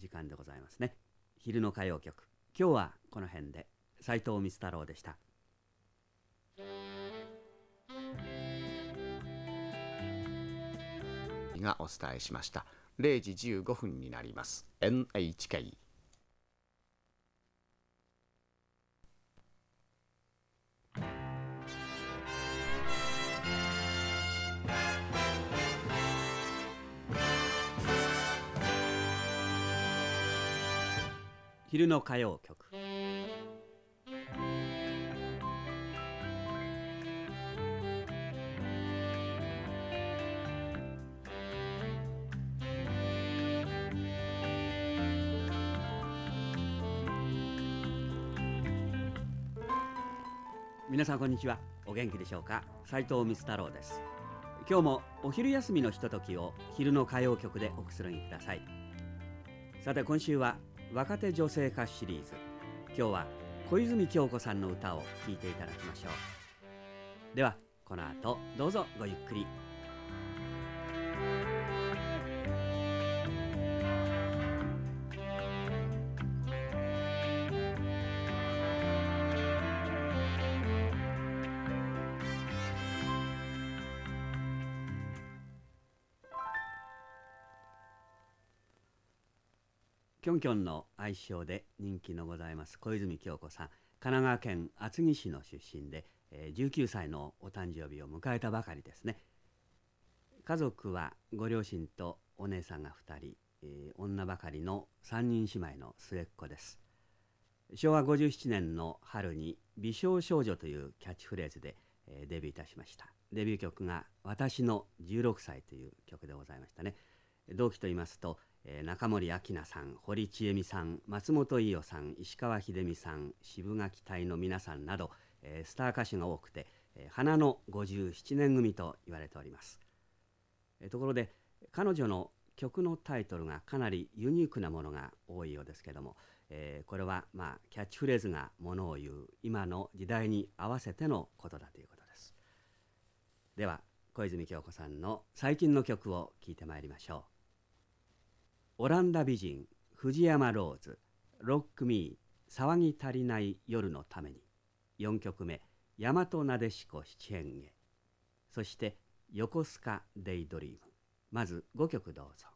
時間でございますね。昼の歌謡曲。今日はこの辺で。斉藤光太郎でした。がお伝えしました。0時15分になります。NHK 昼の歌謡曲。皆さんこんにちは。お元気でしょうか？斉藤光太郎です。今日もお昼休みのひとときを昼の歌謡曲でおくつろぎください。さて今週は若手女性歌手シリーズ。今日は小泉京子さんの歌を聴いていただきましょう。ではこの後どうぞごゆっくり。キョンキョンの愛称で人気のございます。小泉京子さん。神奈川県厚木市の出身でえ19歳のお誕生日を迎えたばかりですね。家族はご両親とお姉さんが2人、えー、女ばかりの3人姉妹の末っ子です。昭和57年の春に「美少少女」というキャッチフレーズで、えー、デビューいたしました。デビュー曲が「私の16歳」という曲でございましたね。同期と言いますとえー、中森明菜さん堀ちえみさん松本伊代さん石川秀美さん渋垣隊の皆さんなど、えー、スター歌手が多くて、えー、花の57年組と言われております、えー、ところで彼女の曲のタイトルがかなりユニークなものが多いようですけども、えー、これはまあキャッチフレーズがものを言う今の時代に合わせてのことだということです。では小泉京子さんの最近の曲を聴いてまいりましょう。オランダ美人藤山ローズロックミー騒ぎ足りない夜のために4曲目大和なでしこ七変化そして横須賀デイドリームまず5曲どうぞ。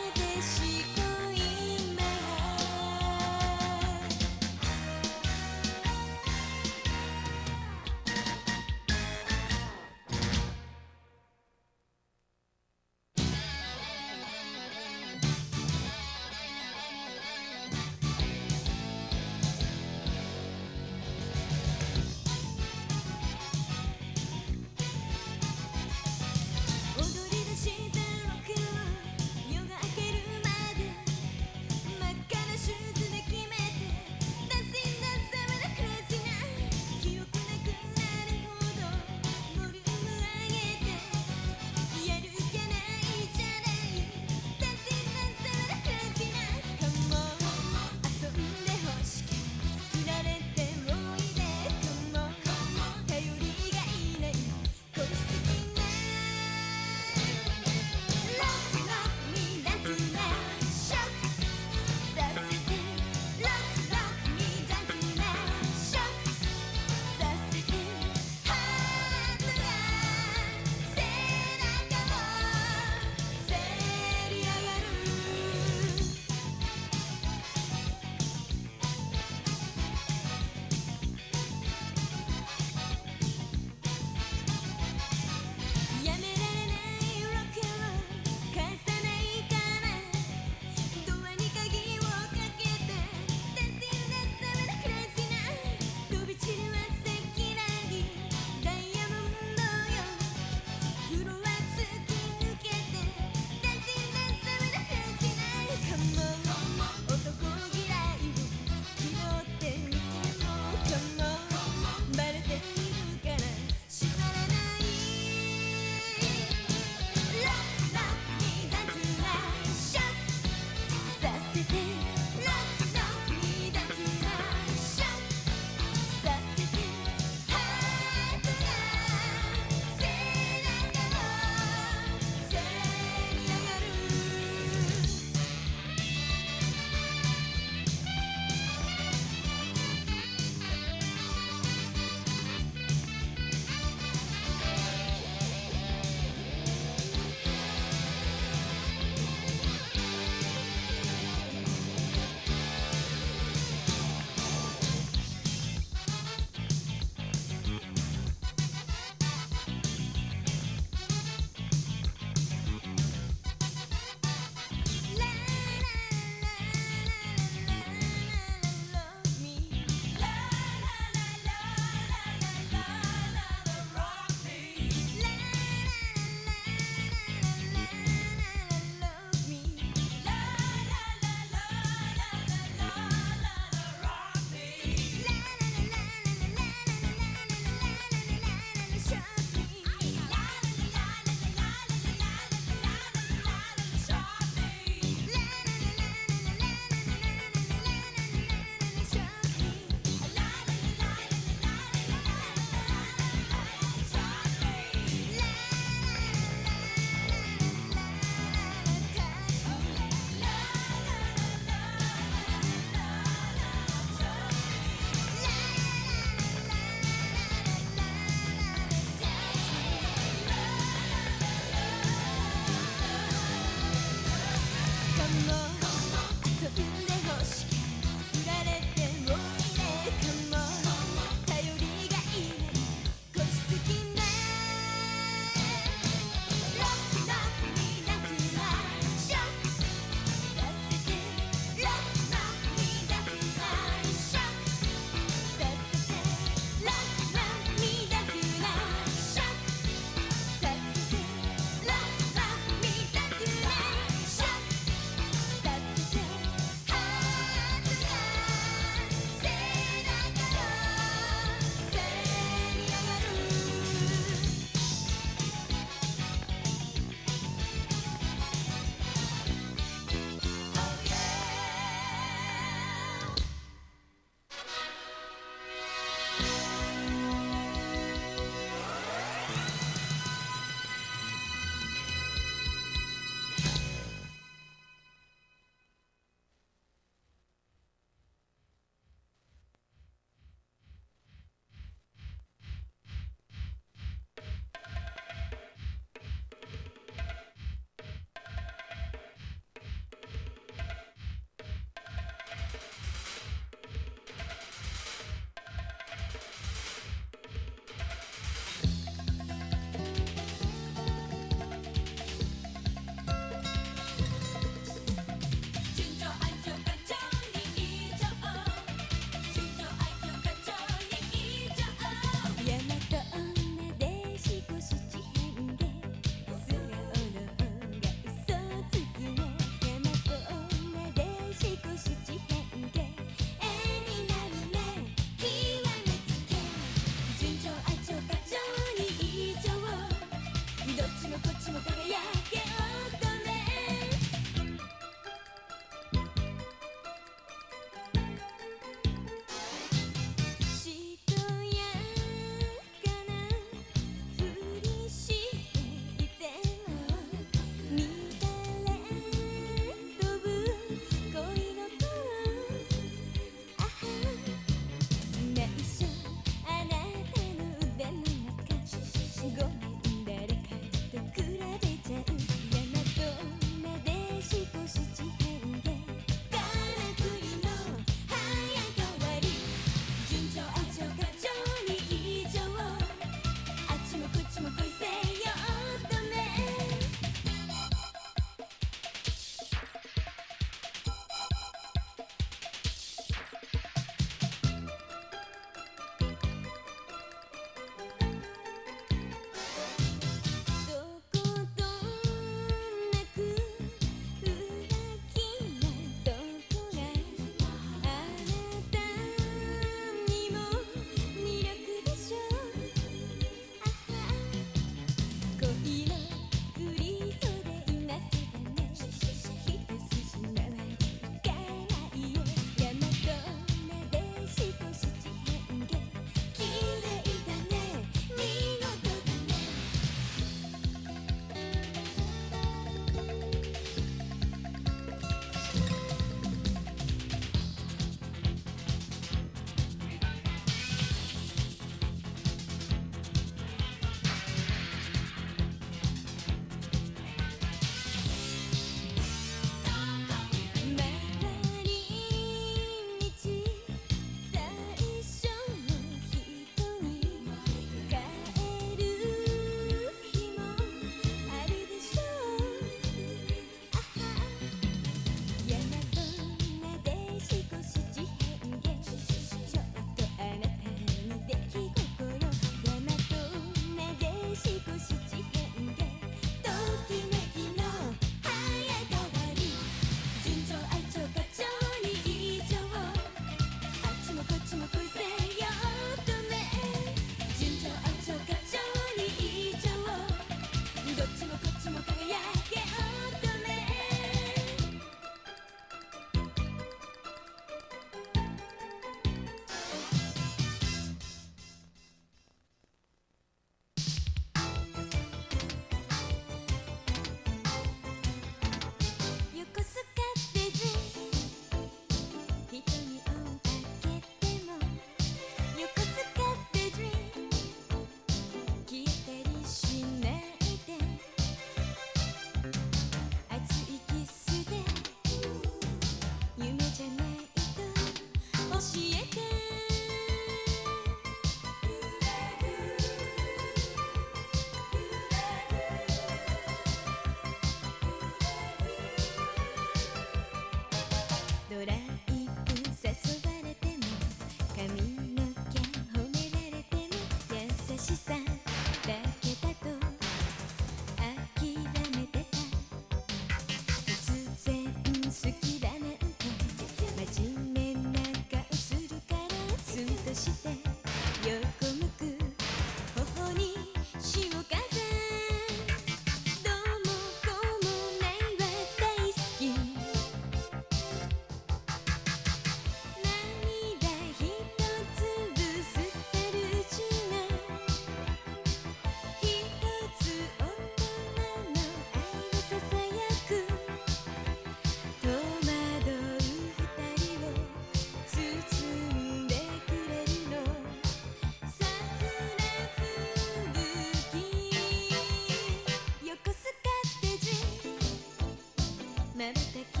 me.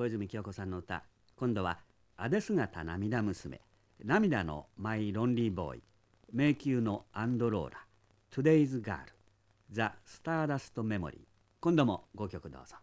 小泉今日子さんの歌。今度は「あで姿涙娘」「涙のマイ・ロンリー・ボーイ」「迷宮のアンドローラ」「トゥデイズ・ガール」「ザ・スターダスト・メモリー」今度も5曲どうぞ。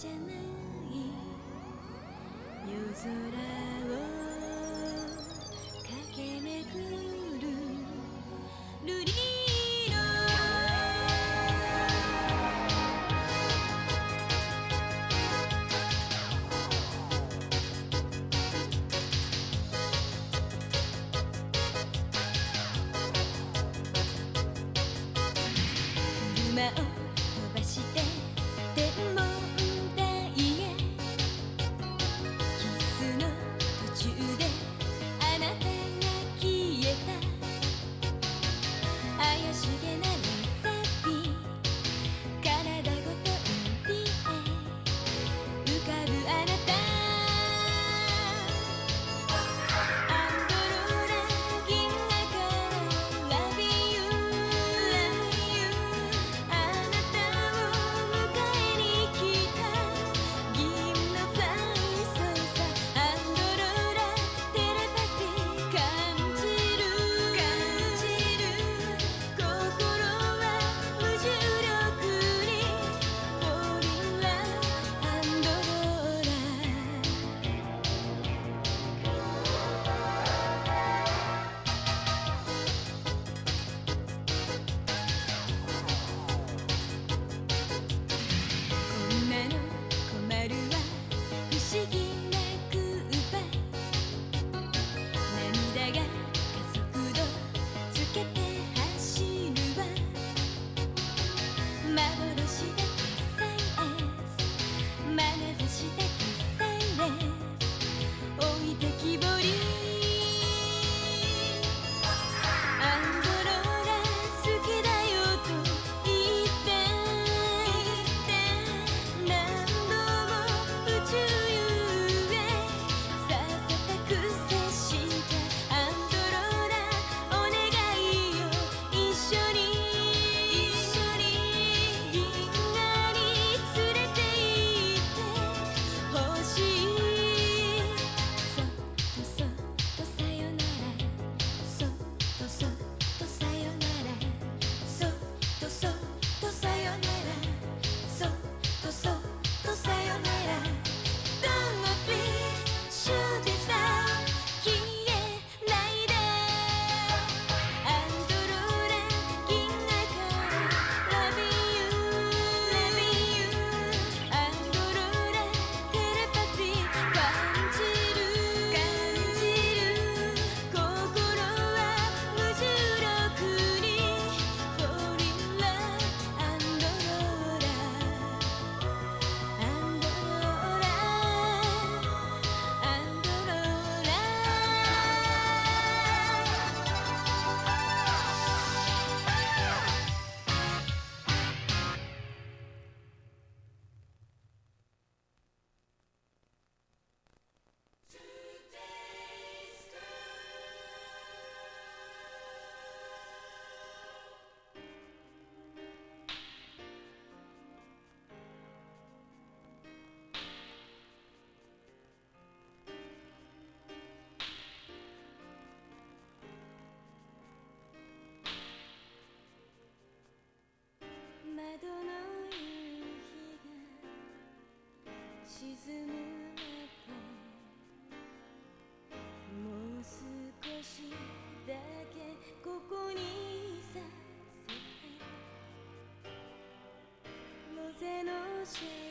じゃない。夜空を駆け巡る。沈むもう少しだけここにいさせてロゼのシェイ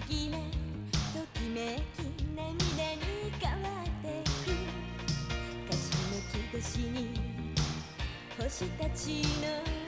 ときめき涙に変わってく。の木しに星たちの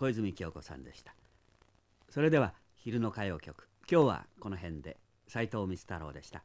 小泉京子さんでした。それでは昼の歌謡曲今日はこの辺で斉藤光太郎でした。